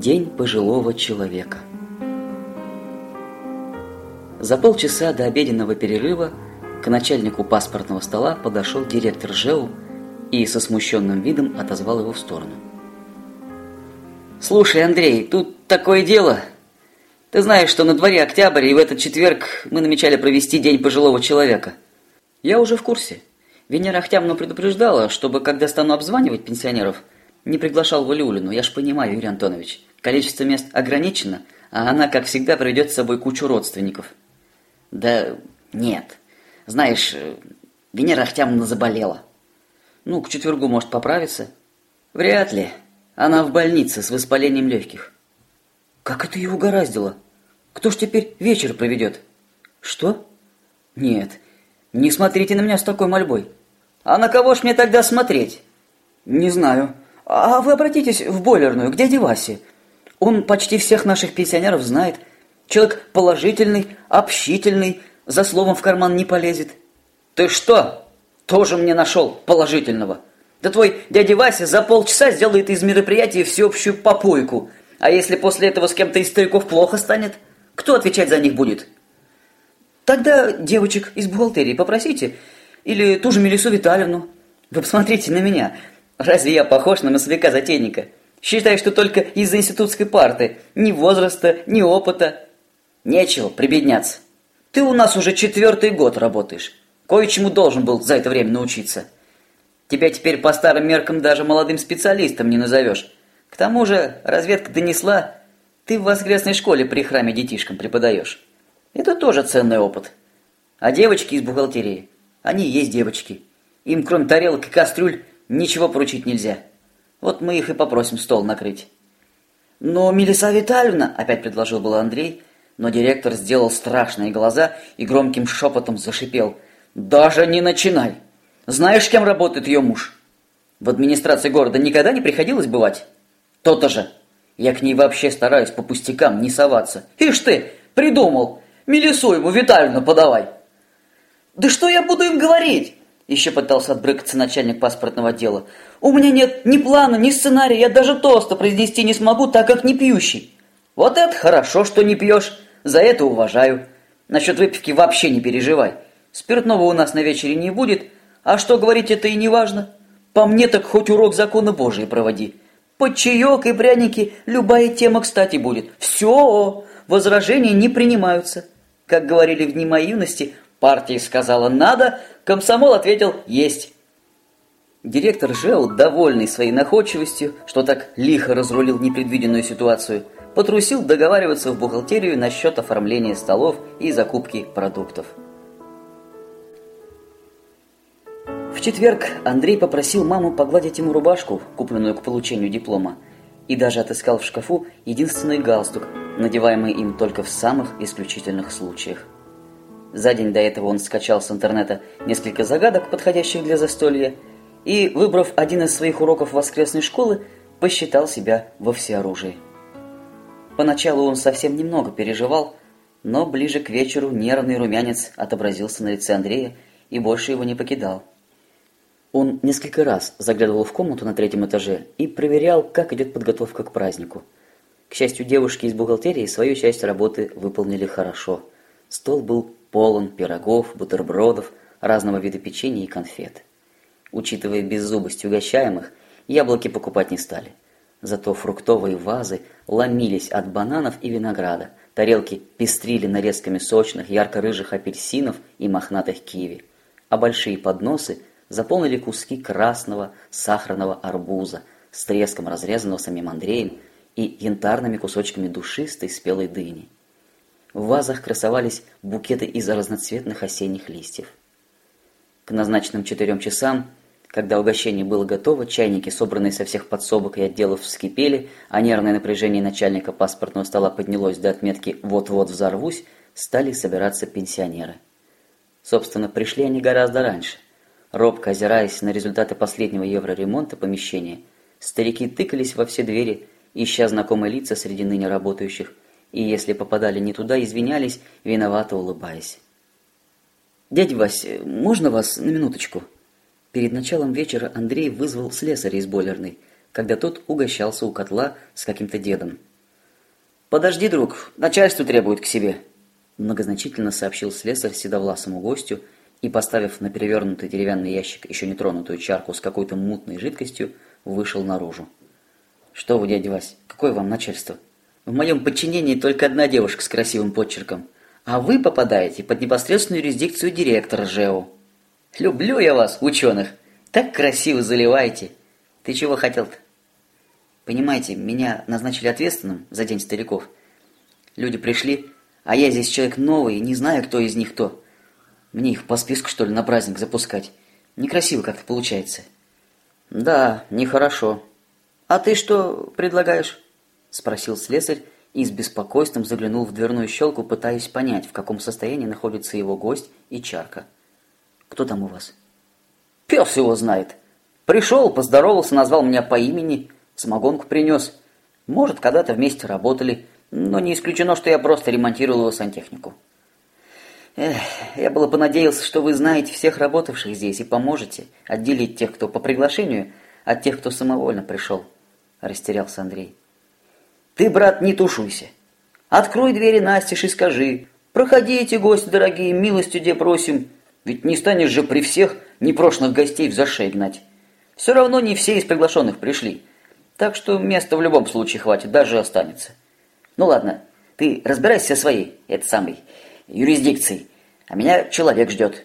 День пожилого человека. За полчаса до обеденного перерыва к начальнику паспортного стола подошел директор ЖЭУ и со смущенным видом отозвал его в сторону. «Слушай, Андрей, тут такое дело. Ты знаешь, что на дворе октябрь, и в этот четверг мы намечали провести День пожилого человека. Я уже в курсе. Венера Ахтямовна предупреждала, чтобы, когда стану обзванивать пенсионеров, не приглашал Валиулину. Я ж понимаю, Юрий Антонович, количество мест ограничено, а она, как всегда, приведет с собой кучу родственников. Да нет. Знаешь, Венера Ахтямовна заболела. Ну, к четвергу может поправиться. Вряд ли. Она в больнице с воспалением легких. Как это ее угораздило? Кто ж теперь вечер проведет? Что? Нет, не смотрите на меня с такой мольбой. А на кого ж мне тогда смотреть? Не знаю. А вы обратитесь в бойлерную, к дяде Васе. Он почти всех наших пенсионеров знает. Человек положительный, общительный, за словом в карман не полезет. Ты что? Тоже мне нашел положительного. Да твой дядя Вася за полчаса сделает из мероприятия всеобщую попойку. А если после этого с кем-то из стариков плохо станет, кто отвечать за них будет? Тогда девочек из бухгалтерии попросите. Или ту же Мелису Витальевну. Вы посмотрите на меня. Разве я похож на массовика-затейника? Считаю, что только из-за институтской парты. Ни возраста, ни опыта. Нечего прибедняться. Ты у нас уже четвертый год работаешь. Кое-чему должен был за это время научиться. Тебя теперь по старым меркам даже молодым специалистом не назовешь. К тому же разведка донесла, ты в воскресной школе при храме детишкам преподаешь. Это тоже ценный опыт. А девочки из бухгалтерии, они и есть девочки. Им, кроме тарелок и кастрюль, ничего поручить нельзя. Вот мы их и попросим стол накрыть. Но Мелиса Витальевна, опять предложил был Андрей, но директор сделал страшные глаза и громким шепотом зашипел. Даже не начинай. Знаешь, кем работает ее муж? В администрации города никогда не приходилось бывать? То-то же. Я к ней вообще стараюсь по пустякам не соваться. Ишь ты, придумал. Мелису ему Витальевну подавай. Да что я буду им говорить? Еще пытался отбрыкаться начальник паспортного отдела. У меня нет ни плана, ни сценария, я даже тоста произнести не смогу, так как не пьющий. Вот это хорошо, что не пьешь. За это уважаю. Насчет выпивки вообще не переживай. Спиртного у нас на вечере не будет, а что говорить, это и не важно. По мне так хоть урок закона Божий проводи. Под чаек и пряники любая тема кстати будет. Все, возражения не принимаются. Как говорили в дни моей юности, партия сказала «надо», комсомол ответил «есть». Директор ЖЭУ, довольный своей находчивостью, что так лихо разрулил непредвиденную ситуацию, потрусил договариваться в бухгалтерию насчет оформления столов и закупки продуктов. В четверг Андрей попросил маму погладить ему рубашку, купленную к получению диплома, и даже отыскал в шкафу единственный галстук, надеваемый им только в самых исключительных случаях. За день до этого он скачал с интернета несколько загадок, подходящих для застолья, и, выбрав один из своих уроков воскресной школы, посчитал себя во всеоружии. Поначалу он совсем немного переживал, но ближе к вечеру нервный румянец отобразился на лице Андрея и больше его не покидал. Он несколько раз заглядывал в комнату на третьем этаже и проверял, как идет подготовка к празднику. К счастью, девушки из бухгалтерии свою часть работы выполнили хорошо. Стол был полон пирогов, бутербродов, разного вида печенья и конфет. Учитывая беззубость угощаемых, яблоки покупать не стали. Зато фруктовые вазы ломились от бананов и винограда, тарелки пестрили нарезками сочных, ярко-рыжих апельсинов и мохнатых киви, а большие подносы – заполнили куски красного сахарного арбуза с треском разрезанного самим Андреем и янтарными кусочками душистой спелой дыни. В вазах красовались букеты из разноцветных осенних листьев. К назначенным четырем часам, когда угощение было готово, чайники, собранные со всех подсобок и отделов, вскипели, а нервное напряжение начальника паспортного стола поднялось до отметки «вот-вот взорвусь», стали собираться пенсионеры. Собственно, пришли они гораздо раньше – Робко озираясь на результаты последнего евроремонта помещения, старики тыкались во все двери, ища знакомые лица среди ныне работающих, и если попадали не туда, извинялись, виновато улыбаясь. «Дядя Вась, можно вас на минуточку?» Перед началом вечера Андрей вызвал слесаря из бойлерной, когда тот угощался у котла с каким-то дедом. «Подожди, друг, начальство требует к себе», – многозначительно сообщил слесарь седовласому гостю и, поставив на перевернутый деревянный ящик еще не тронутую чарку с какой-то мутной жидкостью, вышел наружу. «Что вы, дядя Вась, какое вам начальство? В моем подчинении только одна девушка с красивым подчерком, а вы попадаете под непосредственную юрисдикцию директора ЖЭО. Люблю я вас, ученых, так красиво заливаете. Ты чего хотел-то?» Понимаете, меня назначили ответственным за День стариков. Люди пришли, а я здесь человек новый, не знаю, кто из них кто. Мне их по списку, что ли, на праздник запускать? Некрасиво как-то получается. Да, нехорошо. А ты что предлагаешь? Спросил слесарь и с беспокойством заглянул в дверную щелку, пытаясь понять, в каком состоянии находится его гость и чарка. Кто там у вас? Пес его знает. Пришел, поздоровался, назвал меня по имени, самогонку принес. Может, когда-то вместе работали, но не исключено, что я просто ремонтировал его сантехнику. Эх, я было понадеялся, что вы знаете всех работавших здесь и поможете отделить тех, кто по приглашению, от тех, кто самовольно пришел. Растерялся Андрей. Ты, брат, не тушуйся. Открой двери настежь и скажи. Проходите, гости дорогие, милостью где просим. Ведь не станешь же при всех непрошенных гостей в зашей гнать. Все равно не все из приглашенных пришли. Так что места в любом случае хватит, даже останется. Ну ладно, ты разбирайся со своей, это самой, юрисдикцией, а меня человек ждет.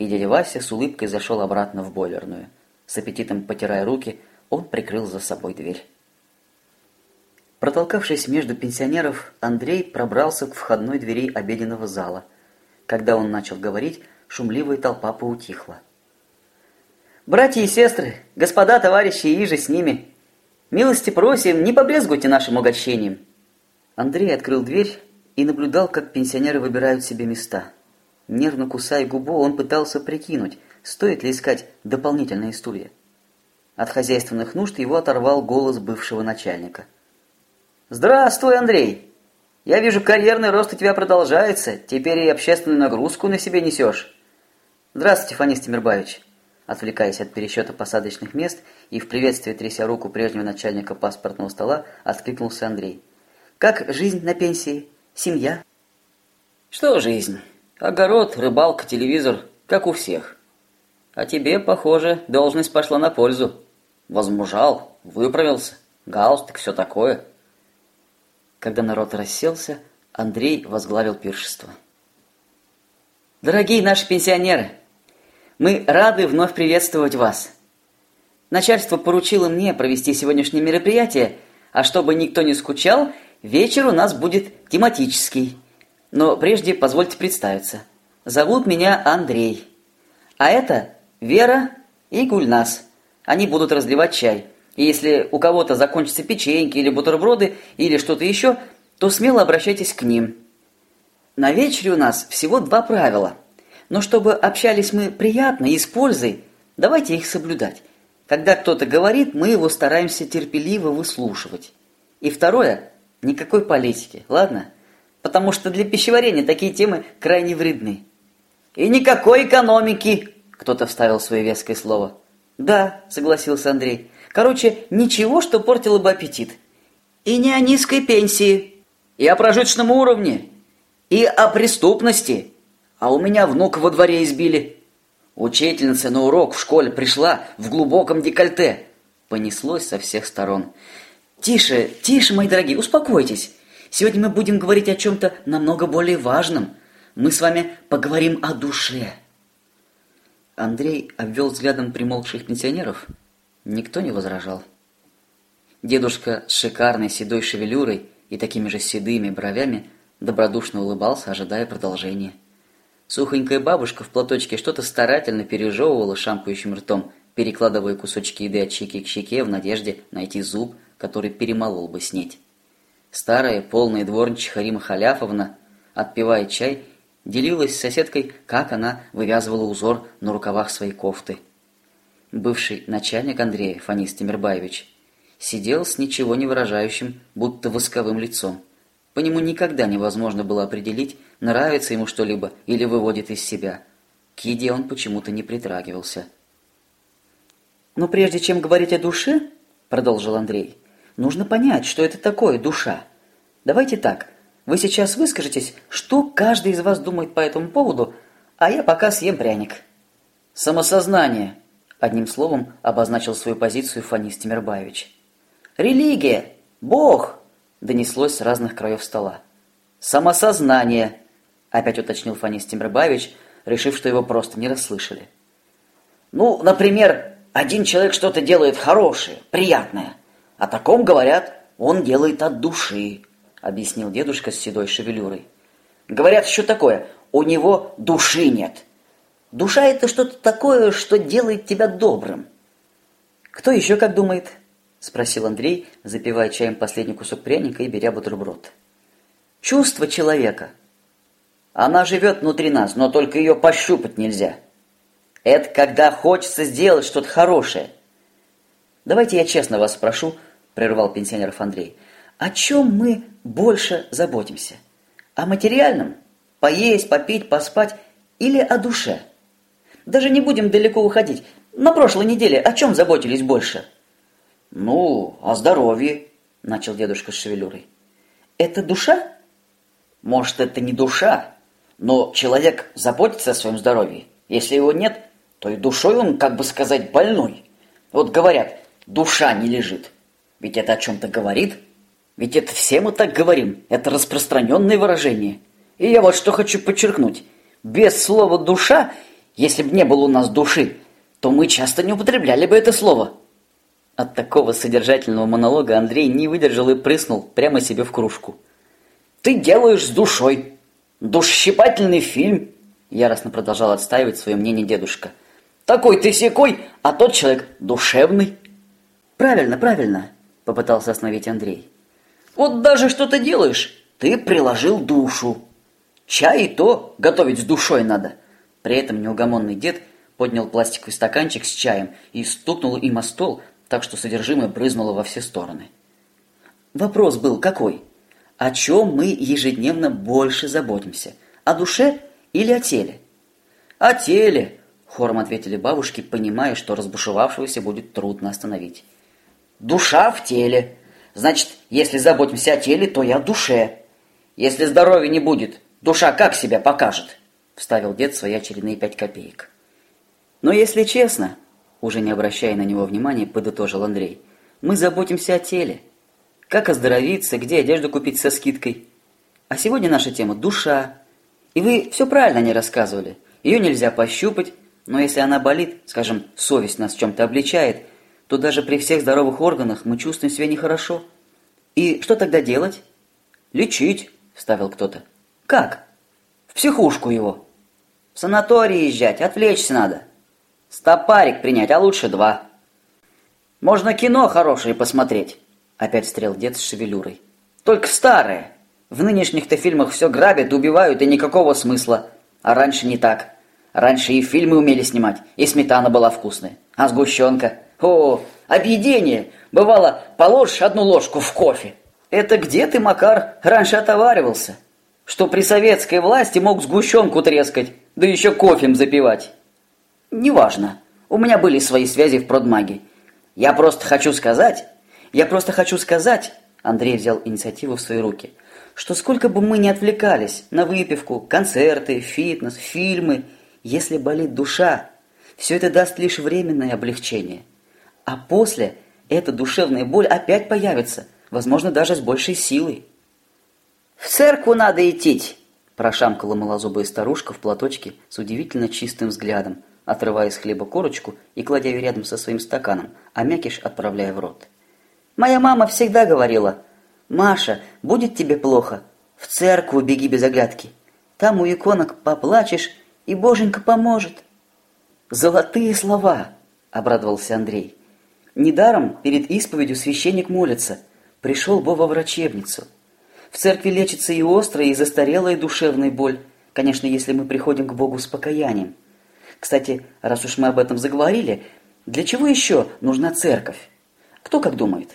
И дядя Вася с улыбкой зашел обратно в бойлерную. С аппетитом потирая руки, он прикрыл за собой дверь. Протолкавшись между пенсионеров, Андрей пробрался к входной двери обеденного зала. Когда он начал говорить, шумливая толпа поутихла. «Братья и сестры, господа, товарищи и же с ними, милости просим, не побрезгуйте нашим угощением!» Андрей открыл дверь и наблюдал, как пенсионеры выбирают себе места. Нервно кусая губу, он пытался прикинуть, стоит ли искать дополнительные стулья. От хозяйственных нужд его оторвал голос бывшего начальника. «Здравствуй, Андрей! Я вижу, карьерный рост у тебя продолжается, теперь и общественную нагрузку на себе несешь». «Здравствуйте, Фанис Тимирбаевич!» Отвлекаясь от пересчета посадочных мест и в приветствии тряся руку прежнего начальника паспортного стола, откликнулся Андрей. Как жизнь на пенсии? Семья? Что жизнь? Огород, рыбалка, телевизор, как у всех. А тебе, похоже, должность пошла на пользу. Возмужал, выправился, галстук, все такое. Когда народ расселся, Андрей возглавил пиршество. Дорогие наши пенсионеры, мы рады вновь приветствовать вас. Начальство поручило мне провести сегодняшнее мероприятие, а чтобы никто не скучал, Вечер у нас будет тематический. Но прежде позвольте представиться. Зовут меня Андрей. А это Вера и Гульнас. Они будут разливать чай. И если у кого-то закончатся печеньки или бутерброды или что-то еще, то смело обращайтесь к ним. На вечере у нас всего два правила. Но чтобы общались мы приятно и с пользой, давайте их соблюдать. Когда кто-то говорит, мы его стараемся терпеливо выслушивать. И второе – Никакой политики, ладно? Потому что для пищеварения такие темы крайне вредны. И никакой экономики, кто-то вставил свое веское слово. Да, согласился Андрей. Короче, ничего, что портило бы аппетит. И не о низкой пенсии, и о прожиточном уровне, и о преступности. А у меня внук во дворе избили. Учительница на урок в школе пришла в глубоком декольте. Понеслось со всех сторон. Тише, тише, мои дорогие, успокойтесь. Сегодня мы будем говорить о чем-то намного более важном. Мы с вами поговорим о душе. Андрей обвел взглядом примолкших пенсионеров. Никто не возражал. Дедушка с шикарной седой шевелюрой и такими же седыми бровями добродушно улыбался, ожидая продолжения. Сухонькая бабушка в платочке что-то старательно пережевывала шампающим ртом, перекладывая кусочки еды от щеки к щеке в надежде найти зуб, который перемолол бы снеть. Старая, полная дворничиха Рима Халяфовна, отпивая чай, делилась с соседкой, как она вывязывала узор на рукавах своей кофты. Бывший начальник Андрея, Фанис Тимирбаевич, сидел с ничего не выражающим, будто восковым лицом. По нему никогда невозможно было определить, нравится ему что-либо или выводит из себя. К еде он почему-то не притрагивался. «Но прежде чем говорить о душе, — продолжил Андрей, — Нужно понять, что это такое душа. Давайте так. Вы сейчас выскажетесь, что каждый из вас думает по этому поводу, а я пока съем пряник. Самосознание, одним словом обозначил свою позицию Фанис Тимирбаевич. Религия, Бог, донеслось с разных краев стола. Самосознание, опять уточнил Фанис Тимирбаевич, решив, что его просто не расслышали. Ну, например, один человек что-то делает хорошее, приятное. О таком говорят, он делает от души, объяснил дедушка с седой шевелюрой. Говорят еще такое, у него души нет. Душа это что-то такое, что делает тебя добрым. Кто еще как думает? Спросил Андрей, запивая чаем последний кусок пряника и беря бутерброд. Чувство человека. Она живет внутри нас, но только ее пощупать нельзя. Это когда хочется сделать что-то хорошее. Давайте я честно вас спрошу, прервал пенсионеров Андрей. О чем мы больше заботимся? О материальном? Поесть, попить, поспать или о душе? Даже не будем далеко уходить. На прошлой неделе о чем заботились больше? Ну, о здоровье, начал дедушка с шевелюрой. Это душа? Может, это не душа, но человек заботится о своем здоровье. Если его нет, то и душой он, как бы сказать, больной. Вот говорят, душа не лежит. Ведь это о чем-то говорит. Ведь это все мы так говорим. Это распространенное выражение. И я вот что хочу подчеркнуть. Без слова «душа», если бы не было у нас души, то мы часто не употребляли бы это слово. От такого содержательного монолога Андрей не выдержал и прыснул прямо себе в кружку. «Ты делаешь с душой. Душщипательный фильм!» Яростно продолжал отстаивать свое мнение дедушка. Такой ты секой, а тот человек душевный. Правильно, правильно, попытался остановить Андрей. Вот даже что ты делаешь, ты приложил душу. Чай и то готовить с душой надо. При этом неугомонный дед поднял пластиковый стаканчик с чаем и стукнул им о стол, так что содержимое брызнуло во все стороны. Вопрос был какой? О чем мы ежедневно больше заботимся? О душе или о теле? О теле, Хором ответили бабушки, понимая, что разбушевавшегося будет трудно остановить. «Душа в теле. Значит, если заботимся о теле, то и о душе. Если здоровья не будет, душа как себя покажет?» Вставил дед свои очередные пять копеек. «Но если честно, уже не обращая на него внимания, подытожил Андрей, мы заботимся о теле. Как оздоровиться, где одежду купить со скидкой. А сегодня наша тема – душа. И вы все правильно не рассказывали. Ее нельзя пощупать, но если она болит, скажем, совесть нас в чем-то обличает, то даже при всех здоровых органах мы чувствуем себя нехорошо. И что тогда делать? Лечить, вставил кто-то. Как? В психушку его. В санаторий езжать, отвлечься надо. Стопарик принять, а лучше два. Можно кино хорошее посмотреть. Опять стрел дед с шевелюрой. Только старое. В нынешних-то фильмах все грабят, убивают и никакого смысла. А раньше не так. Раньше и фильмы умели снимать, и сметана была вкусная. А сгущенка? О, объедение! Бывало, положишь одну ложку в кофе. Это где ты, Макар, раньше отоваривался? Что при советской власти мог сгущенку трескать, да еще кофем запивать. Неважно. У меня были свои связи в продмаге. Я просто хочу сказать... Я просто хочу сказать... Андрей взял инициативу в свои руки. Что сколько бы мы ни отвлекались на выпивку, концерты, фитнес, фильмы если болит душа, все это даст лишь временное облегчение. А после эта душевная боль опять появится, возможно, даже с большей силой. «В церкву надо идти!» – прошамкала малозубая старушка в платочке с удивительно чистым взглядом, отрывая с хлеба корочку и кладя ее рядом со своим стаканом, а мякиш отправляя в рот. «Моя мама всегда говорила, «Маша, будет тебе плохо, в церкву беги без оглядки. Там у иконок поплачешь и Боженька поможет. Золотые слова, обрадовался Андрей. Недаром перед исповедью священник молится. Пришел во врачебницу. В церкви лечится и острая, и застарелая душевная боль. Конечно, если мы приходим к Богу с покаянием. Кстати, раз уж мы об этом заговорили, для чего еще нужна церковь? Кто как думает?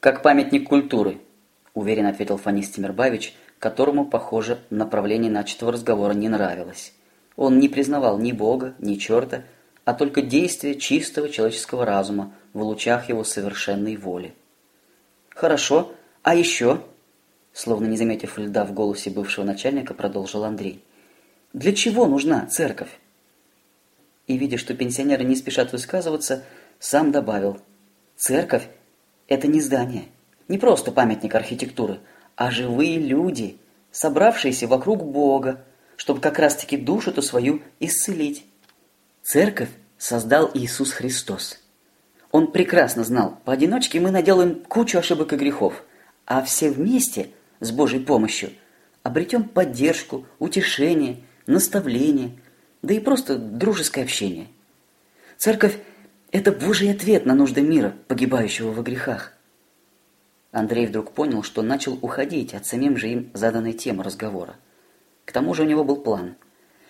Как памятник культуры, уверенно ответил Фанис Тимирбавич, которому, похоже, направление начатого разговора не нравилось. Он не признавал ни Бога, ни черта, а только действия чистого человеческого разума в лучах его совершенной воли. Хорошо, а еще? Словно не заметив льда в голосе бывшего начальника, продолжил Андрей. «Для чего нужна церковь?» И, видя, что пенсионеры не спешат высказываться, сам добавил. «Церковь – это не здание, не просто памятник архитектуры, а живые люди, собравшиеся вокруг Бога, чтобы как раз-таки душу-то свою исцелить. Церковь создал Иисус Христос. Он прекрасно знал, поодиночке мы наделаем кучу ошибок и грехов, а все вместе, с Божьей помощью, обретем поддержку, утешение, наставление, да и просто дружеское общение. Церковь – это Божий ответ на нужды мира, погибающего во грехах. Андрей вдруг понял, что начал уходить от самим же им заданной темы разговора. К тому же у него был план.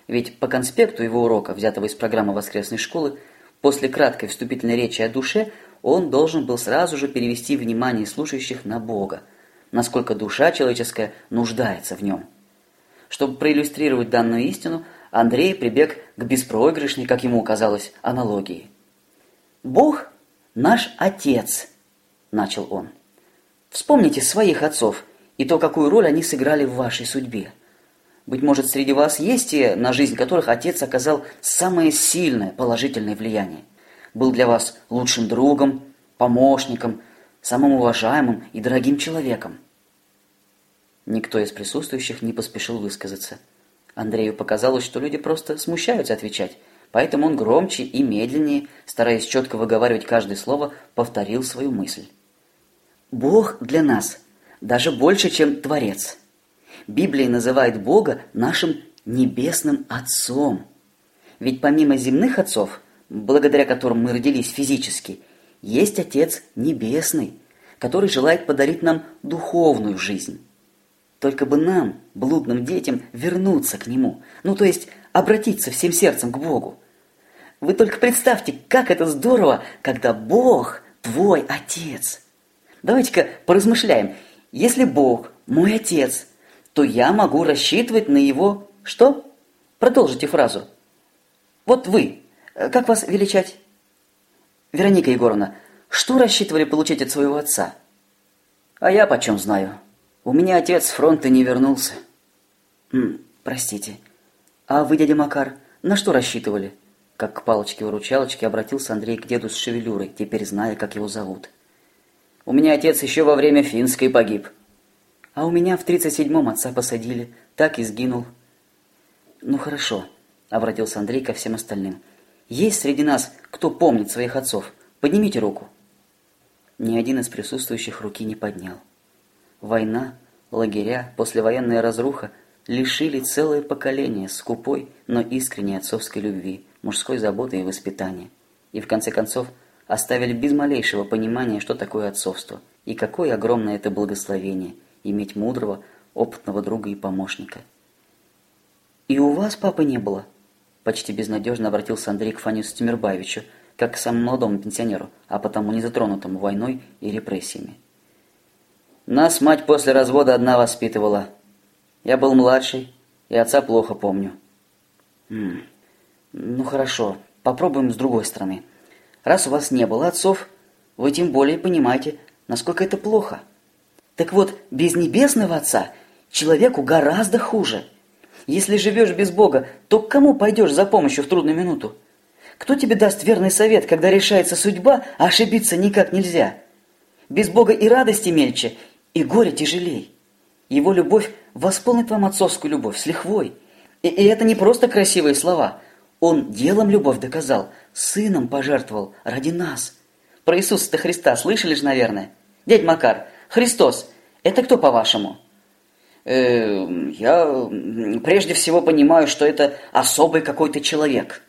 Ведь по конспекту его урока, взятого из программы воскресной школы, после краткой вступительной речи о душе, он должен был сразу же перевести внимание слушающих на Бога, насколько душа человеческая нуждается в нем. Чтобы проиллюстрировать данную истину, Андрей прибег к беспроигрышной, как ему казалось, аналогии. «Бог – наш Отец», – начал он. Вспомните своих отцов и то, какую роль они сыграли в вашей судьбе. Быть может, среди вас есть те, на жизнь которых отец оказал самое сильное положительное влияние. Был для вас лучшим другом, помощником, самым уважаемым и дорогим человеком. Никто из присутствующих не поспешил высказаться. Андрею показалось, что люди просто смущаются отвечать, поэтому он громче и медленнее, стараясь четко выговаривать каждое слово, повторил свою мысль. Бог для нас даже больше, чем Творец. Библия называет Бога нашим небесным Отцом. Ведь помимо земных отцов, благодаря которым мы родились физически, есть Отец Небесный, который желает подарить нам духовную жизнь. Только бы нам, блудным детям, вернуться к Нему, ну то есть обратиться всем сердцем к Богу. Вы только представьте, как это здорово, когда Бог твой Отец – Давайте-ка поразмышляем. Если Бог мой отец, то я могу рассчитывать на его... Что? Продолжите фразу. Вот вы, э, как вас величать? Вероника Егоровна, что рассчитывали получить от своего отца? А я почем знаю. У меня отец с фронта не вернулся. М, простите. А вы, дядя Макар, на что рассчитывали? Как к палочке-выручалочке обратился Андрей к деду с шевелюрой, теперь зная, как его зовут. У меня отец еще во время финской погиб. А у меня в тридцать седьмом отца посадили. Так и сгинул. Ну хорошо, обратился Андрей ко всем остальным. Есть среди нас, кто помнит своих отцов? Поднимите руку. Ни один из присутствующих руки не поднял. Война, лагеря, послевоенная разруха лишили целое поколение скупой, но искренней отцовской любви, мужской заботы и воспитания. И в конце концов, оставили без малейшего понимания, что такое отцовство, и какое огромное это благословение – иметь мудрого, опытного друга и помощника. «И у вас папы не было?» Почти безнадежно обратился Андрей к Фанису Тимирбаевичу, как к самому молодому пенсионеру, а потому не затронутому войной и репрессиями. «Нас мать после развода одна воспитывала. Я был младший, и отца плохо помню». «М -м, «Ну хорошо, попробуем с другой стороны». Раз у вас не было отцов, вы тем более понимаете, насколько это плохо. Так вот, без небесного отца человеку гораздо хуже. Если живешь без Бога, то к кому пойдешь за помощью в трудную минуту? Кто тебе даст верный совет, когда решается судьба, а ошибиться никак нельзя? Без Бога и радости мельче, и горе тяжелей. Его любовь восполнит вам отцовскую любовь с лихвой. И, и это не просто красивые слова. Он делом любовь доказал – сыном пожертвовал ради нас. Про Иисуса-то Христа слышали же, наверное? Дядь Макар, Христос, это кто по-вашему? Э, я прежде всего понимаю, что это особый какой-то человек.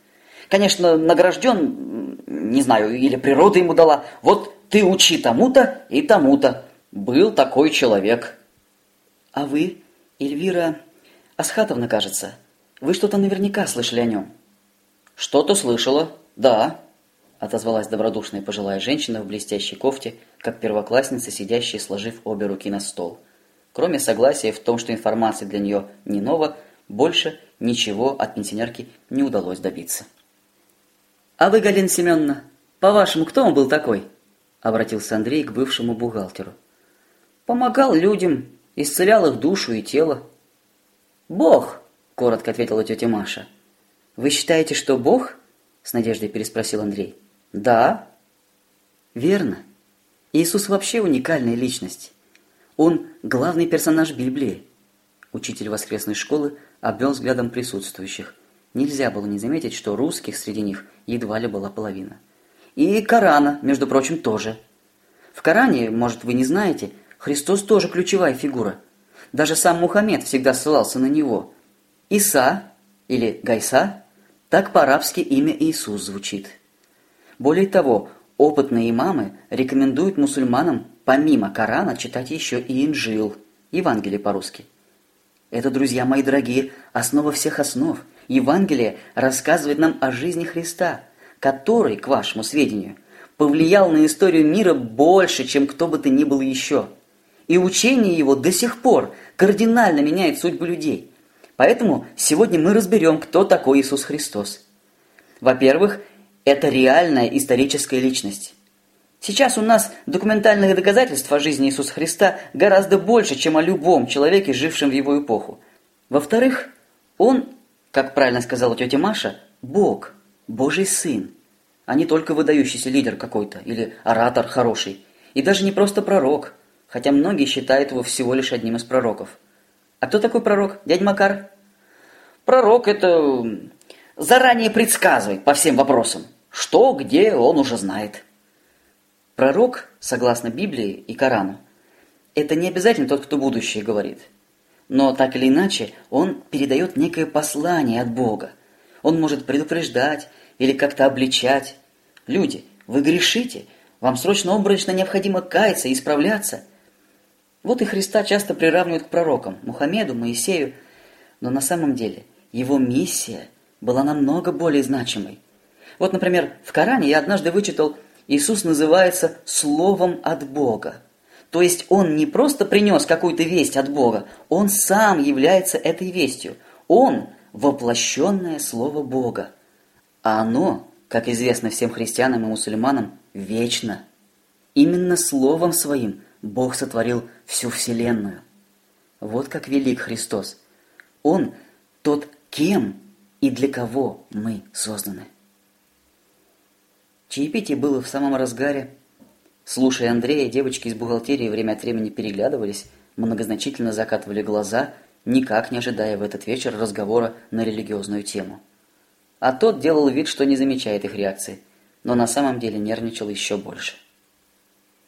Конечно, награжден, не знаю, или природа ему дала. Вот ты учи тому-то и тому-то. Был такой человек. А вы, Эльвира Асхатовна, кажется, вы что-то наверняка слышали о нем. Что-то слышала. «Да», — отозвалась добродушная пожилая женщина в блестящей кофте, как первоклассница, сидящая, сложив обе руки на стол. Кроме согласия в том, что информация для нее не нова, больше ничего от пенсионерки не удалось добиться. «А вы, Галина Семеновна, по-вашему, кто он был такой?» — обратился Андрей к бывшему бухгалтеру. «Помогал людям, исцелял их душу и тело. «Бог!» – коротко ответила тетя Маша. «Вы считаете, что Бог?» – с надеждой переспросил Андрей. «Да». «Верно. Иисус вообще уникальная личность. Он главный персонаж Библии». Учитель воскресной школы обвел взглядом присутствующих. Нельзя было не заметить, что русских среди них едва ли была половина. И Корана, между прочим, тоже. В Коране, может, вы не знаете, Христос тоже ключевая фигура. Даже сам Мухаммед всегда ссылался на него. Иса, или Гайса, так по-арабски имя Иисус звучит. Более того, опытные имамы рекомендуют мусульманам помимо Корана читать еще и Инжил, Евангелие по-русски. Это, друзья мои дорогие, основа всех основ. Евангелие рассказывает нам о жизни Христа, который, к вашему сведению, повлиял на историю мира больше, чем кто бы то ни был еще. И учение его до сих пор кардинально меняет судьбу людей. Поэтому сегодня мы разберем, кто такой Иисус Христос. Во-первых, это реальная историческая личность. Сейчас у нас документальных доказательств о жизни Иисуса Христа гораздо больше, чем о любом человеке, жившем в его эпоху. Во-вторых, он, как правильно сказала тетя Маша, Бог, Божий Сын, а не только выдающийся лидер какой-то или оратор хороший, и даже не просто пророк, хотя многие считают его всего лишь одним из пророков. А кто такой пророк, дядь Макар? Пророк – это заранее предсказывает по всем вопросам. Что, где, он уже знает. Пророк, согласно Библии и Корану, это не обязательно тот, кто будущее говорит. Но так или иначе, он передает некое послание от Бога. Он может предупреждать или как-то обличать. Люди, вы грешите, вам срочно обрачно необходимо каяться и исправляться. Вот и Христа часто приравнивают к пророкам, Мухаммеду, Моисею, но на самом деле его миссия была намного более значимой. Вот, например, в Коране я однажды вычитал – Иисус называется Словом от Бога. То есть Он не просто принес какую-то весть от Бога, Он сам является этой вестью. Он – воплощенное Слово Бога. А оно, как известно всем христианам и мусульманам, вечно. Именно Словом Своим Бог сотворил всю Вселенную. Вот как велик Христос. Он тот, кем и для кого мы созданы. Чаепитие было в самом разгаре. Слушая Андрея, девочки из бухгалтерии время от времени переглядывались, многозначительно закатывали глаза, никак не ожидая в этот вечер разговора на религиозную тему. А тот делал вид, что не замечает их реакции, но на самом деле нервничал еще больше.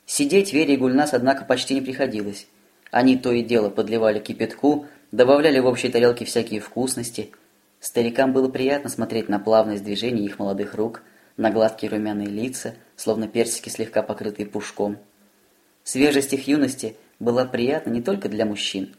Сидеть Вере и Гульнас, однако, почти не приходилось. Они то и дело подливали кипятку, добавляли в общей тарелке всякие вкусности. Старикам было приятно смотреть на плавность движений их молодых рук – на гладкие румяные лица, словно персики, слегка покрытые пушком. Свежесть их юности была приятна не только для мужчин.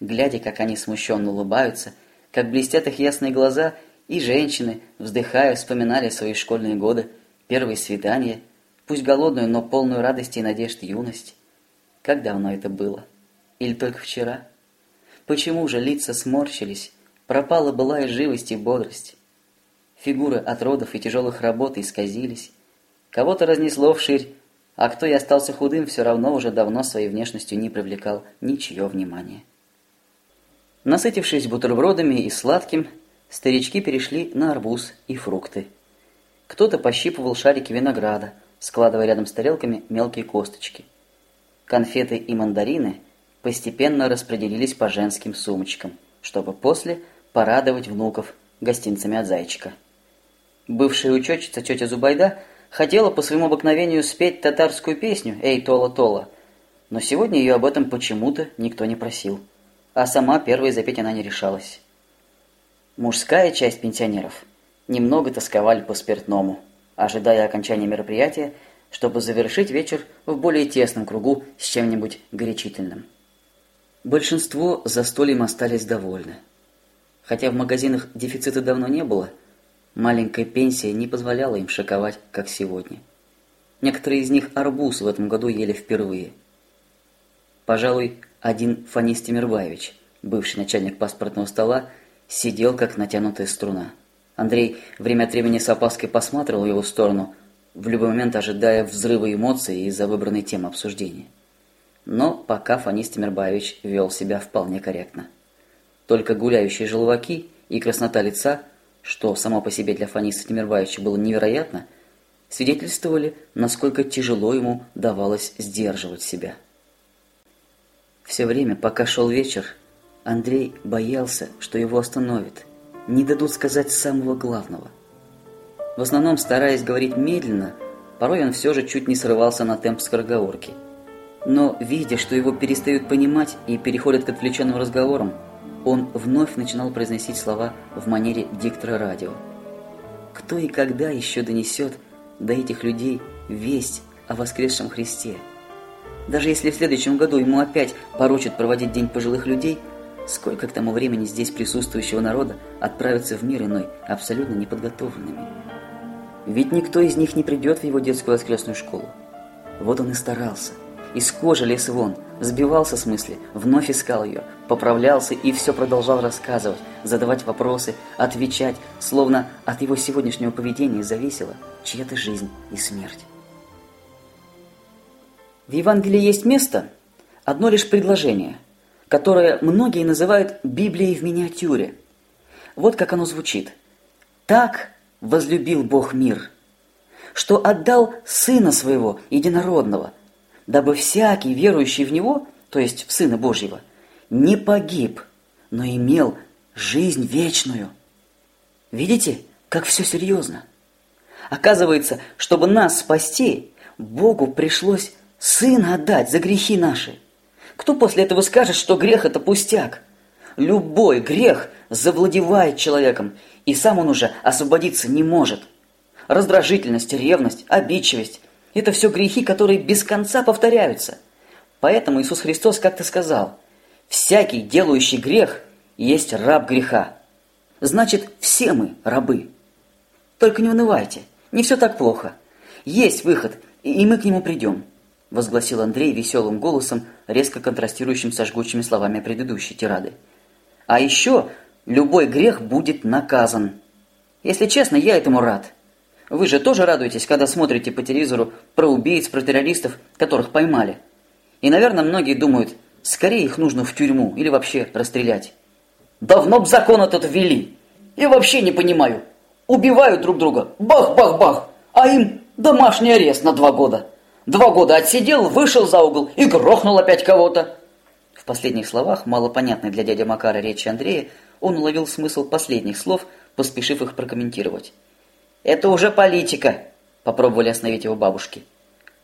Глядя, как они смущенно улыбаются, как блестят их ясные глаза, и женщины, вздыхая, вспоминали свои школьные годы, первые свидания, пусть голодную, но полную радости и надежд юность. Как давно это было? Или только вчера? Почему же лица сморщились, пропала былая живость и бодрость? Фигуры от родов и тяжелых работ исказились. Кого-то разнесло вширь, а кто и остался худым, все равно уже давно своей внешностью не привлекал ничье внимания. Насытившись бутербродами и сладким, старички перешли на арбуз и фрукты. Кто-то пощипывал шарики винограда, складывая рядом с тарелками мелкие косточки. Конфеты и мандарины постепенно распределились по женским сумочкам, чтобы после порадовать внуков гостинцами от зайчика. Бывшая учетчица тетя Зубайда хотела по своему обыкновению спеть татарскую песню «Эй, Тола-Тола», но сегодня ее об этом почему-то никто не просил, а сама первой запеть она не решалась. Мужская часть пенсионеров немного тосковали по спиртному, ожидая окончания мероприятия, чтобы завершить вечер в более тесном кругу с чем-нибудь горячительным. Большинство застольем остались довольны. Хотя в магазинах дефицита давно не было – Маленькая пенсия не позволяла им шиковать, как сегодня. Некоторые из них арбуз в этом году ели впервые. Пожалуй, один Фанис Тимирбаевич, бывший начальник паспортного стола, сидел как натянутая струна. Андрей время от времени с опаской посматривал его сторону, в любой момент ожидая взрыва эмоций из-за выбранной темы обсуждения. Но пока Фанис Тимирбаевич вел себя вполне корректно. Только гуляющие желваки и краснота лица, что само по себе для Фаниса Тимирбаевича было невероятно, свидетельствовали, насколько тяжело ему давалось сдерживать себя. Все время, пока шел вечер, Андрей боялся, что его остановят, не дадут сказать самого главного. В основном, стараясь говорить медленно, порой он все же чуть не срывался на темп скороговорки. Но, видя, что его перестают понимать и переходят к отвлеченным разговорам, он вновь начинал произносить слова в манере диктора радио. Кто и когда еще донесет до этих людей весть о воскресшем Христе? Даже если в следующем году ему опять поручат проводить День пожилых людей, сколько к тому времени здесь присутствующего народа отправится в мир иной абсолютно неподготовленными? Ведь никто из них не придет в его детскую воскресную школу. Вот он и старался – из кожи лез вон, сбивался с мысли, вновь искал ее, поправлялся и все продолжал рассказывать, задавать вопросы, отвечать, словно от его сегодняшнего поведения зависела чья-то жизнь и смерть. В Евангелии есть место, одно лишь предложение, которое многие называют Библией в миниатюре. Вот как оно звучит. «Так возлюбил Бог мир, что отдал Сына Своего Единородного – дабы всякий, верующий в Него, то есть в Сына Божьего, не погиб, но имел жизнь вечную. Видите, как все серьезно? Оказывается, чтобы нас спасти, Богу пришлось Сына отдать за грехи наши. Кто после этого скажет, что грех – это пустяк? Любой грех завладевает человеком, и сам он уже освободиться не может. Раздражительность, ревность, обидчивость это все грехи, которые без конца повторяются. Поэтому Иисус Христос как-то сказал, «Всякий, делающий грех, есть раб греха». Значит, все мы рабы. Только не унывайте, не все так плохо. Есть выход, и мы к нему придем, возгласил Андрей веселым голосом, резко контрастирующим со жгучими словами предыдущей тирады. А еще любой грех будет наказан. Если честно, я этому рад. Вы же тоже радуетесь, когда смотрите по телевизору про убийц, про террористов, которых поймали. И, наверное, многие думают, скорее их нужно в тюрьму или вообще расстрелять. Давно б закон этот ввели. Я вообще не понимаю. Убивают друг друга. Бах-бах-бах. А им домашний арест на два года. Два года отсидел, вышел за угол и грохнул опять кого-то. В последних словах, малопонятной для дяди Макара речи Андрея, он уловил смысл последних слов, поспешив их прокомментировать. Это уже политика, попробовали остановить его бабушки.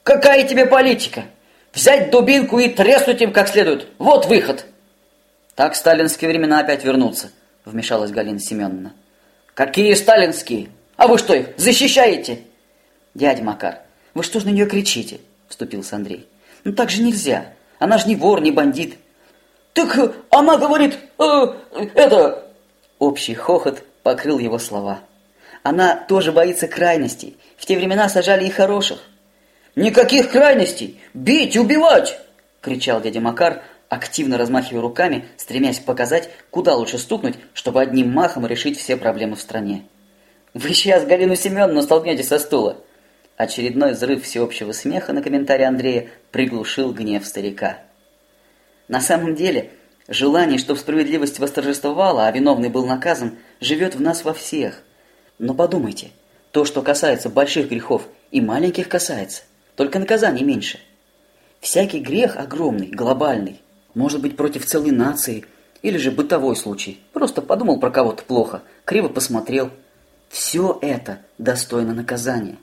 Какая тебе политика? Взять дубинку и треснуть им как следует. Вот выход. Так сталинские времена опять вернутся, вмешалась Галина Семеновна. Какие сталинские? А вы что их защищаете? Дядя Макар, вы что ж на нее кричите? Вступился Андрей. Ну так же нельзя. Она же не вор, не бандит. Так она говорит, э, это... Общий хохот покрыл его слова. Она тоже боится крайностей. В те времена сажали и хороших. «Никаких крайностей! Бить, убивать!» — кричал дядя Макар, активно размахивая руками, стремясь показать, куда лучше стукнуть, чтобы одним махом решить все проблемы в стране. «Вы сейчас Галину Семеновну столкнетесь со стула!» Очередной взрыв всеобщего смеха на комментарий Андрея приглушил гнев старика. На самом деле, желание, чтобы справедливость восторжествовала, а виновный был наказан, живет в нас во всех. Но подумайте, то, что касается больших грехов, и маленьких касается, только наказание меньше. Всякий грех огромный, глобальный, может быть против целой нации, или же бытовой случай. Просто подумал про кого-то плохо, криво посмотрел. Все это достойно наказания.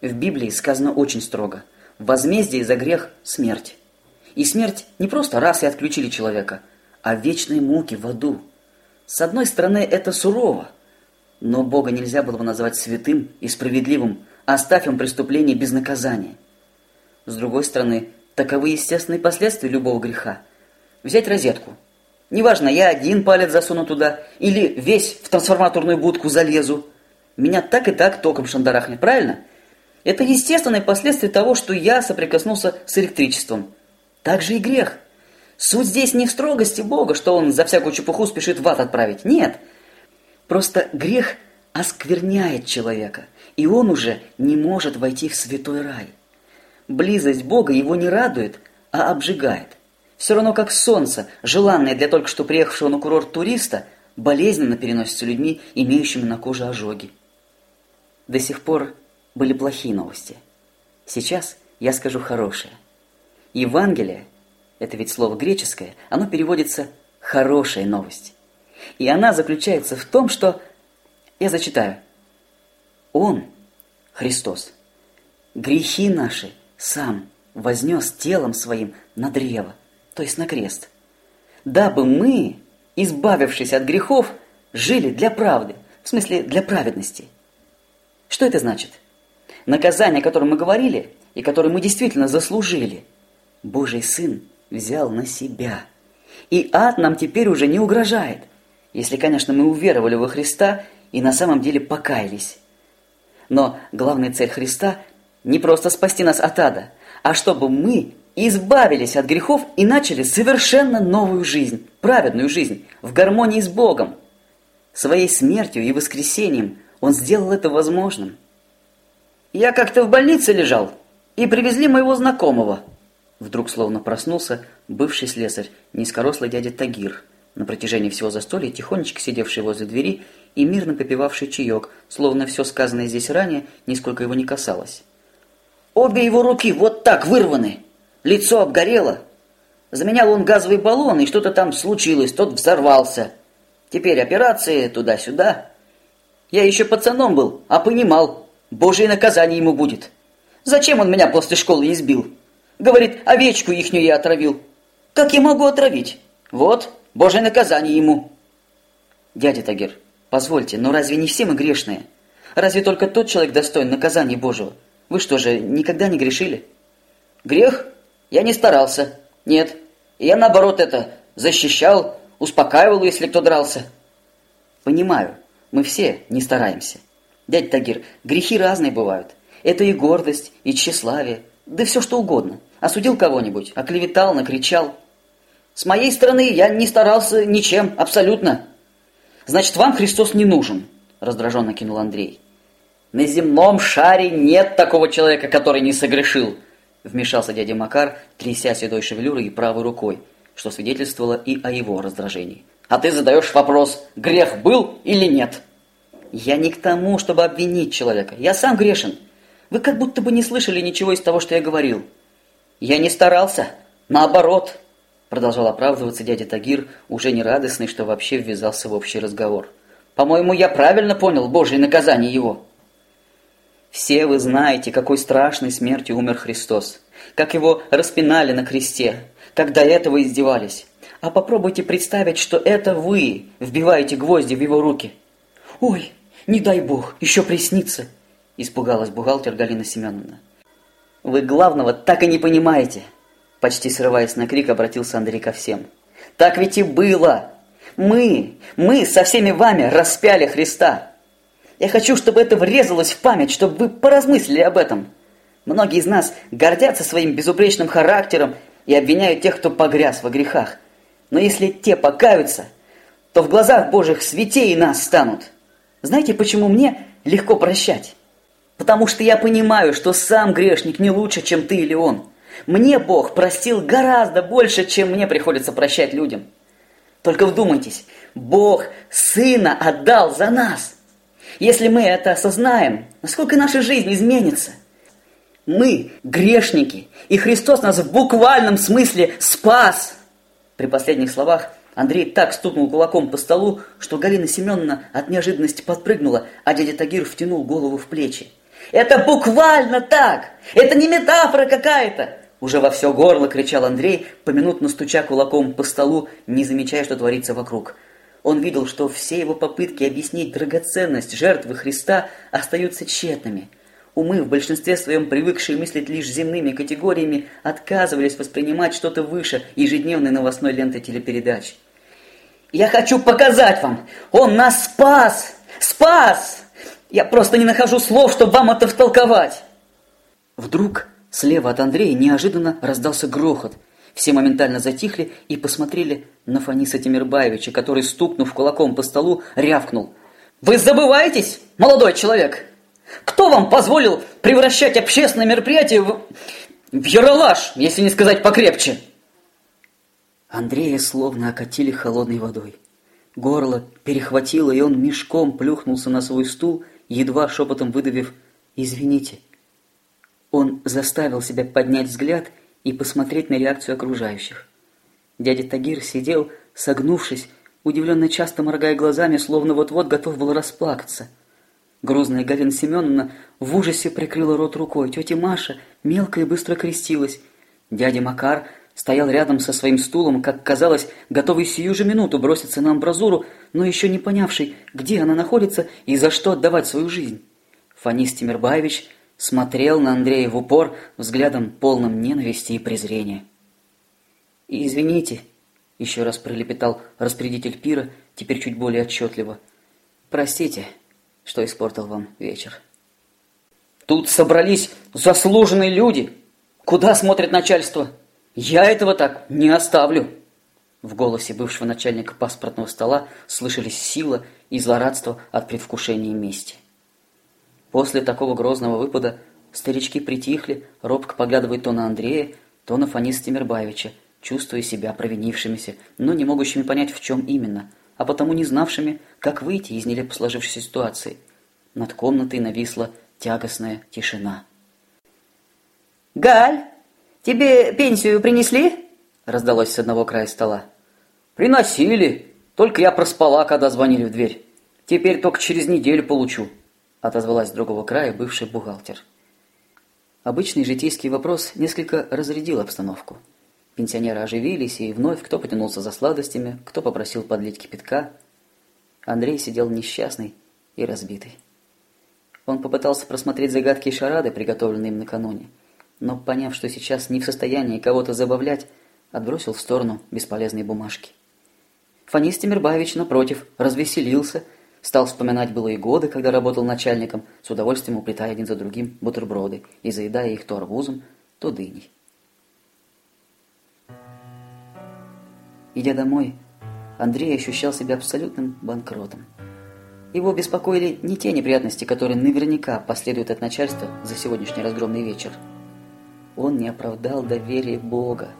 В Библии сказано очень строго. Возмездие за грех – смерть. И смерть не просто раз и отключили человека, а вечные муки в аду. С одной стороны, это сурово – но Бога нельзя было бы назвать святым и справедливым, оставь им преступление без наказания. С другой стороны, таковы естественные последствия любого греха. Взять розетку. Неважно, я один палец засуну туда или весь в трансформаторную будку залезу. Меня так и так током шандарахнет, правильно? Это естественное последствие того, что я соприкоснулся с электричеством. Так же и грех. Суть здесь не в строгости Бога, что он за всякую чепуху спешит в ад отправить. Нет. Просто грех оскверняет человека, и он уже не может войти в святой рай. Близость Бога его не радует, а обжигает. Все равно как солнце, желанное для только что приехавшего на курорт туриста, болезненно переносится людьми, имеющими на коже ожоги. До сих пор были плохие новости. Сейчас я скажу хорошее. Евангелие, это ведь слово греческое, оно переводится «хорошая новость». И она заключается в том, что... Я зачитаю. Он, Христос, грехи наши сам вознес телом своим на древо, то есть на крест, дабы мы, избавившись от грехов, жили для правды, в смысле для праведности. Что это значит? Наказание, о котором мы говорили, и которое мы действительно заслужили, Божий Сын взял на себя. И ад нам теперь уже не угрожает, если, конечно, мы уверовали во Христа и на самом деле покаялись. Но главная цель Христа не просто спасти нас от ада, а чтобы мы избавились от грехов и начали совершенно новую жизнь, праведную жизнь, в гармонии с Богом. Своей смертью и воскресением Он сделал это возможным. «Я как-то в больнице лежал, и привезли моего знакомого». Вдруг словно проснулся бывший слесарь, низкорослый дядя Тагир, на протяжении всего застолья тихонечко сидевший возле двери и мирно попивавший чаек, словно все сказанное здесь ранее нисколько его не касалось. Обе его руки вот так вырваны, лицо обгорело. Заменял он газовый баллон, и что-то там случилось, тот взорвался. Теперь операции туда-сюда. Я еще пацаном был, а понимал, божье наказание ему будет. Зачем он меня после школы избил? Говорит, овечку ихнюю я отравил. Как я могу отравить? Вот, божье наказание ему. Дядя Тагир, позвольте, но разве не все мы грешные? Разве только тот человек достоин наказания Божьего? Вы что же, никогда не грешили? Грех? Я не старался. Нет. Я, наоборот, это защищал, успокаивал, если кто дрался. Понимаю, мы все не стараемся. Дядя Тагир, грехи разные бывают. Это и гордость, и тщеславие, да все что угодно. Осудил кого-нибудь, оклеветал, накричал. С моей стороны я не старался ничем, абсолютно. Значит, вам Христос не нужен, раздраженно кинул Андрей. На земном шаре нет такого человека, который не согрешил, вмешался дядя Макар, тряся седой шевелюрой и правой рукой, что свидетельствовало и о его раздражении. А ты задаешь вопрос, грех был или нет? Я не к тому, чтобы обвинить человека. Я сам грешен. Вы как будто бы не слышали ничего из того, что я говорил. Я не старался. Наоборот, продолжал оправдываться дядя Тагир, уже не радостный, что вообще ввязался в общий разговор. По-моему, я правильно понял Божье наказание его. Все вы знаете, какой страшной смертью умер Христос, как его распинали на кресте, как до этого издевались. А попробуйте представить, что это вы вбиваете гвозди в его руки. «Ой, не дай бог, еще приснится!» – испугалась бухгалтер Галина Семеновна. «Вы главного так и не понимаете!» Почти срываясь на крик, обратился Андрей ко всем. «Так ведь и было! Мы, мы со всеми вами распяли Христа!» Я хочу, чтобы это врезалось в память, чтобы вы поразмыслили об этом. Многие из нас гордятся своим безупречным характером и обвиняют тех, кто погряз во грехах. Но если те покаются, то в глазах Божьих святей нас станут. Знаете, почему мне легко прощать? Потому что я понимаю, что сам грешник не лучше, чем ты или он. Мне Бог простил гораздо больше, чем мне приходится прощать людям. Только вдумайтесь, Бог Сына отдал за нас – если мы это осознаем, насколько наша жизнь изменится? Мы грешники, и Христос нас в буквальном смысле спас. При последних словах Андрей так стукнул кулаком по столу, что Галина Семеновна от неожиданности подпрыгнула, а дядя Тагир втянул голову в плечи. «Это буквально так! Это не метафора какая-то!» Уже во все горло кричал Андрей, поминутно стуча кулаком по столу, не замечая, что творится вокруг. Он видел, что все его попытки объяснить драгоценность жертвы Христа остаются тщетными. Умы, в большинстве своем привыкшие мыслить лишь земными категориями, отказывались воспринимать что-то выше ежедневной новостной ленты телепередач. «Я хочу показать вам! Он нас спас! Спас! Я просто не нахожу слов, чтобы вам это втолковать!» Вдруг слева от Андрея неожиданно раздался грохот – все моментально затихли и посмотрели на Фаниса Тимирбаевича, который, стукнув кулаком по столу, рявкнул. «Вы забываетесь, молодой человек? Кто вам позволил превращать общественное мероприятие в... Яролаж, если не сказать покрепче!» Андрея словно окатили холодной водой. Горло перехватило, и он мешком плюхнулся на свой стул, едва шепотом выдавив «Извините». Он заставил себя поднять взгляд и посмотреть на реакцию окружающих. Дядя Тагир сидел, согнувшись, удивленно часто моргая глазами, словно вот-вот готов был расплакаться. Грузная Галина Семеновна в ужасе прикрыла рот рукой. Тетя Маша мелко и быстро крестилась. Дядя Макар стоял рядом со своим стулом, как казалось, готовый сию же минуту броситься на амбразуру, но еще не понявший, где она находится и за что отдавать свою жизнь. Фанис Тимирбаевич смотрел на Андрея в упор взглядом полным ненависти и презрения. «Извините», — еще раз пролепетал распорядитель пира, теперь чуть более отчетливо. «Простите, что испортил вам вечер». «Тут собрались заслуженные люди. Куда смотрит начальство? Я этого так не оставлю». В голосе бывшего начальника паспортного стола слышались сила и злорадство от предвкушения мести. После такого грозного выпада старички притихли, робко поглядывая то на Андрея, то на Фаниса Тимирбаевича, чувствуя себя провинившимися, но не могущими понять, в чем именно, а потому не знавшими, как выйти из нелепо сложившейся ситуации. Над комнатой нависла тягостная тишина. «Галь, тебе пенсию принесли?» раздалось с одного края стола. «Приносили, только я проспала, когда звонили в дверь. Теперь только через неделю получу», отозвалась с другого края бывший бухгалтер. Обычный житейский вопрос несколько разрядил обстановку. Пенсионеры оживились, и вновь кто потянулся за сладостями, кто попросил подлить кипятка. Андрей сидел несчастный и разбитый. Он попытался просмотреть загадки и шарады, приготовленные им накануне, но, поняв, что сейчас не в состоянии кого-то забавлять, отбросил в сторону бесполезные бумажки. Фанис Тимирбаевич, напротив, развеселился – Стал вспоминать былые годы, когда работал начальником, с удовольствием уплетая один за другим бутерброды и заедая их то арбузом, то дыней. Идя домой, Андрей ощущал себя абсолютным банкротом. Его беспокоили не те неприятности, которые наверняка последуют от начальства за сегодняшний разгромный вечер. Он не оправдал доверие Бога,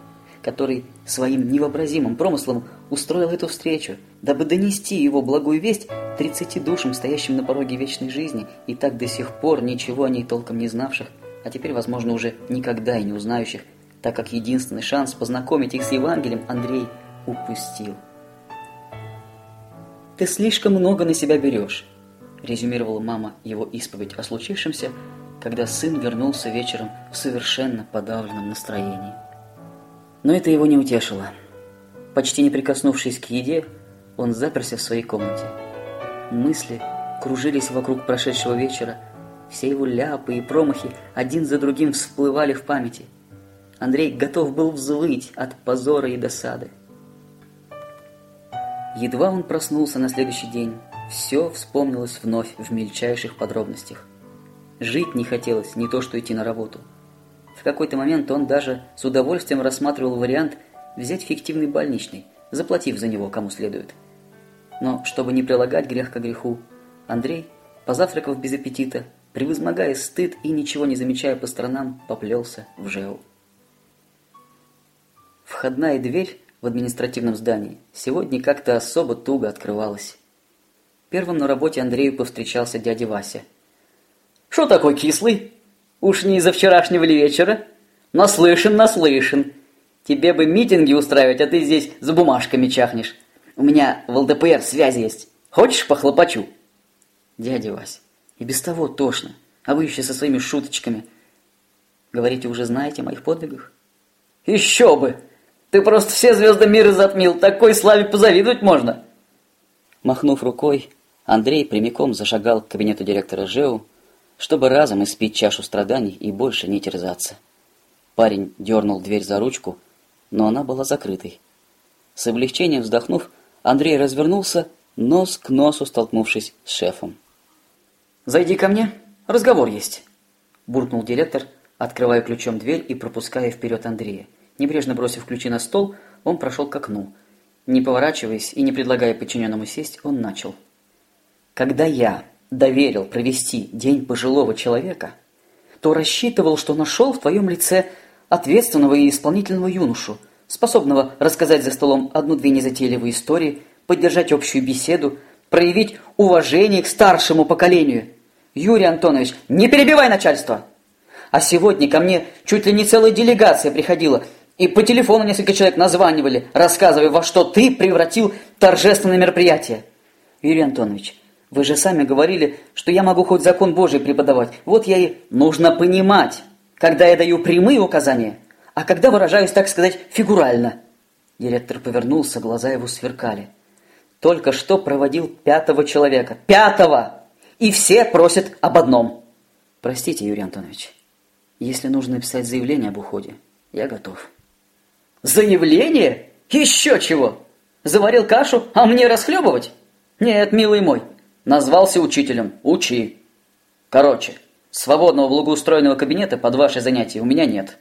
который своим невообразимым промыслом устроил эту встречу, дабы донести его благую весть тридцати душам, стоящим на пороге вечной жизни, и так до сих пор ничего о ней толком не знавших, а теперь, возможно, уже никогда и не узнающих, так как единственный шанс познакомить их с Евангелием Андрей упустил. «Ты слишком много на себя берешь», – резюмировала мама его исповедь о случившемся, когда сын вернулся вечером в совершенно подавленном настроении. Но это его не утешило. Почти не прикоснувшись к еде, он заперся в своей комнате. Мысли кружились вокруг прошедшего вечера, все его ляпы и промахи один за другим всплывали в памяти. Андрей готов был взвыть от позора и досады. Едва он проснулся на следующий день, все вспомнилось вновь в мельчайших подробностях. Жить не хотелось, не то что идти на работу – в какой-то момент он даже с удовольствием рассматривал вариант взять фиктивный больничный, заплатив за него кому следует. Но чтобы не прилагать грех к греху, Андрей, позавтракав без аппетита, превозмогая стыд и ничего не замечая по сторонам, поплелся в ЖЭУ. Входная дверь в административном здании сегодня как-то особо туго открывалась. Первым на работе Андрею повстречался дядя Вася. «Что такой кислый?» Уж не из-за вчерашнего ли вечера? Наслышан, наслышан. Тебе бы митинги устраивать, а ты здесь за бумажками чахнешь. У меня в ЛДПР связи есть. Хочешь, похлопочу? Дядя Вась, и без того тошно. А вы еще со своими шуточками. Говорите, уже знаете о моих подвигах? Еще бы! Ты просто все звезды мира затмил. Такой славе позавидовать можно. Махнув рукой, Андрей прямиком зашагал к кабинету директора ЖЭУ, чтобы разом испить чашу страданий и больше не терзаться. Парень дернул дверь за ручку, но она была закрытой. С облегчением вздохнув, Андрей развернулся, нос к носу столкнувшись с шефом. «Зайди ко мне, разговор есть», – буркнул директор, открывая ключом дверь и пропуская вперед Андрея. Небрежно бросив ключи на стол, он прошел к окну. Не поворачиваясь и не предлагая подчиненному сесть, он начал. «Когда я доверил провести день пожилого человека, то рассчитывал, что нашел в твоем лице ответственного и исполнительного юношу, способного рассказать за столом одну-две незатейливые истории, поддержать общую беседу, проявить уважение к старшему поколению. Юрий Антонович, не перебивай начальство! А сегодня ко мне чуть ли не целая делегация приходила, и по телефону несколько человек названивали, рассказывая, во что ты превратил торжественное мероприятие. Юрий Антонович, вы же сами говорили, что я могу хоть закон Божий преподавать. Вот я и... Нужно понимать, когда я даю прямые указания, а когда выражаюсь, так сказать, фигурально. Директор повернулся, глаза его сверкали. Только что проводил пятого человека. Пятого! И все просят об одном. Простите, Юрий Антонович. Если нужно написать заявление об уходе, я готов. Заявление? Еще чего? Заварил кашу, а мне расхлебывать? Нет, милый мой, назвался учителем, учи. Короче, свободного благоустроенного кабинета под ваши занятия у меня нет.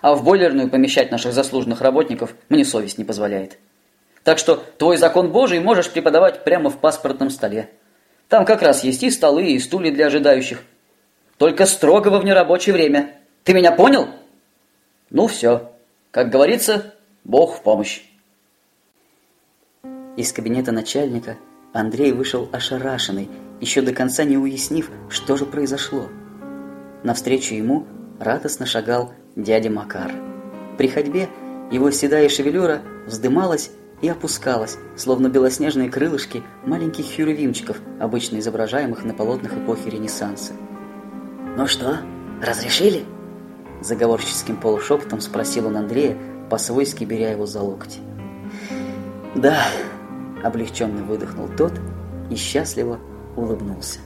А в бойлерную помещать наших заслуженных работников мне совесть не позволяет. Так что твой закон Божий можешь преподавать прямо в паспортном столе. Там как раз есть и столы, и стулья для ожидающих. Только строго во внерабочее время. Ты меня понял? Ну все. Как говорится, Бог в помощь. Из кабинета начальника Андрей вышел ошарашенный, еще до конца не уяснив, что же произошло. Навстречу ему радостно шагал дядя Макар. При ходьбе его седая шевелюра вздымалась и опускалась, словно белоснежные крылышки маленьких херувимчиков, обычно изображаемых на полотнах эпохи Ренессанса. «Ну что, разрешили?» Заговорческим полушепотом спросил он Андрея, по-свойски беря его за локти. «Да», — облегченно выдохнул тот и счастливо улыбнулся.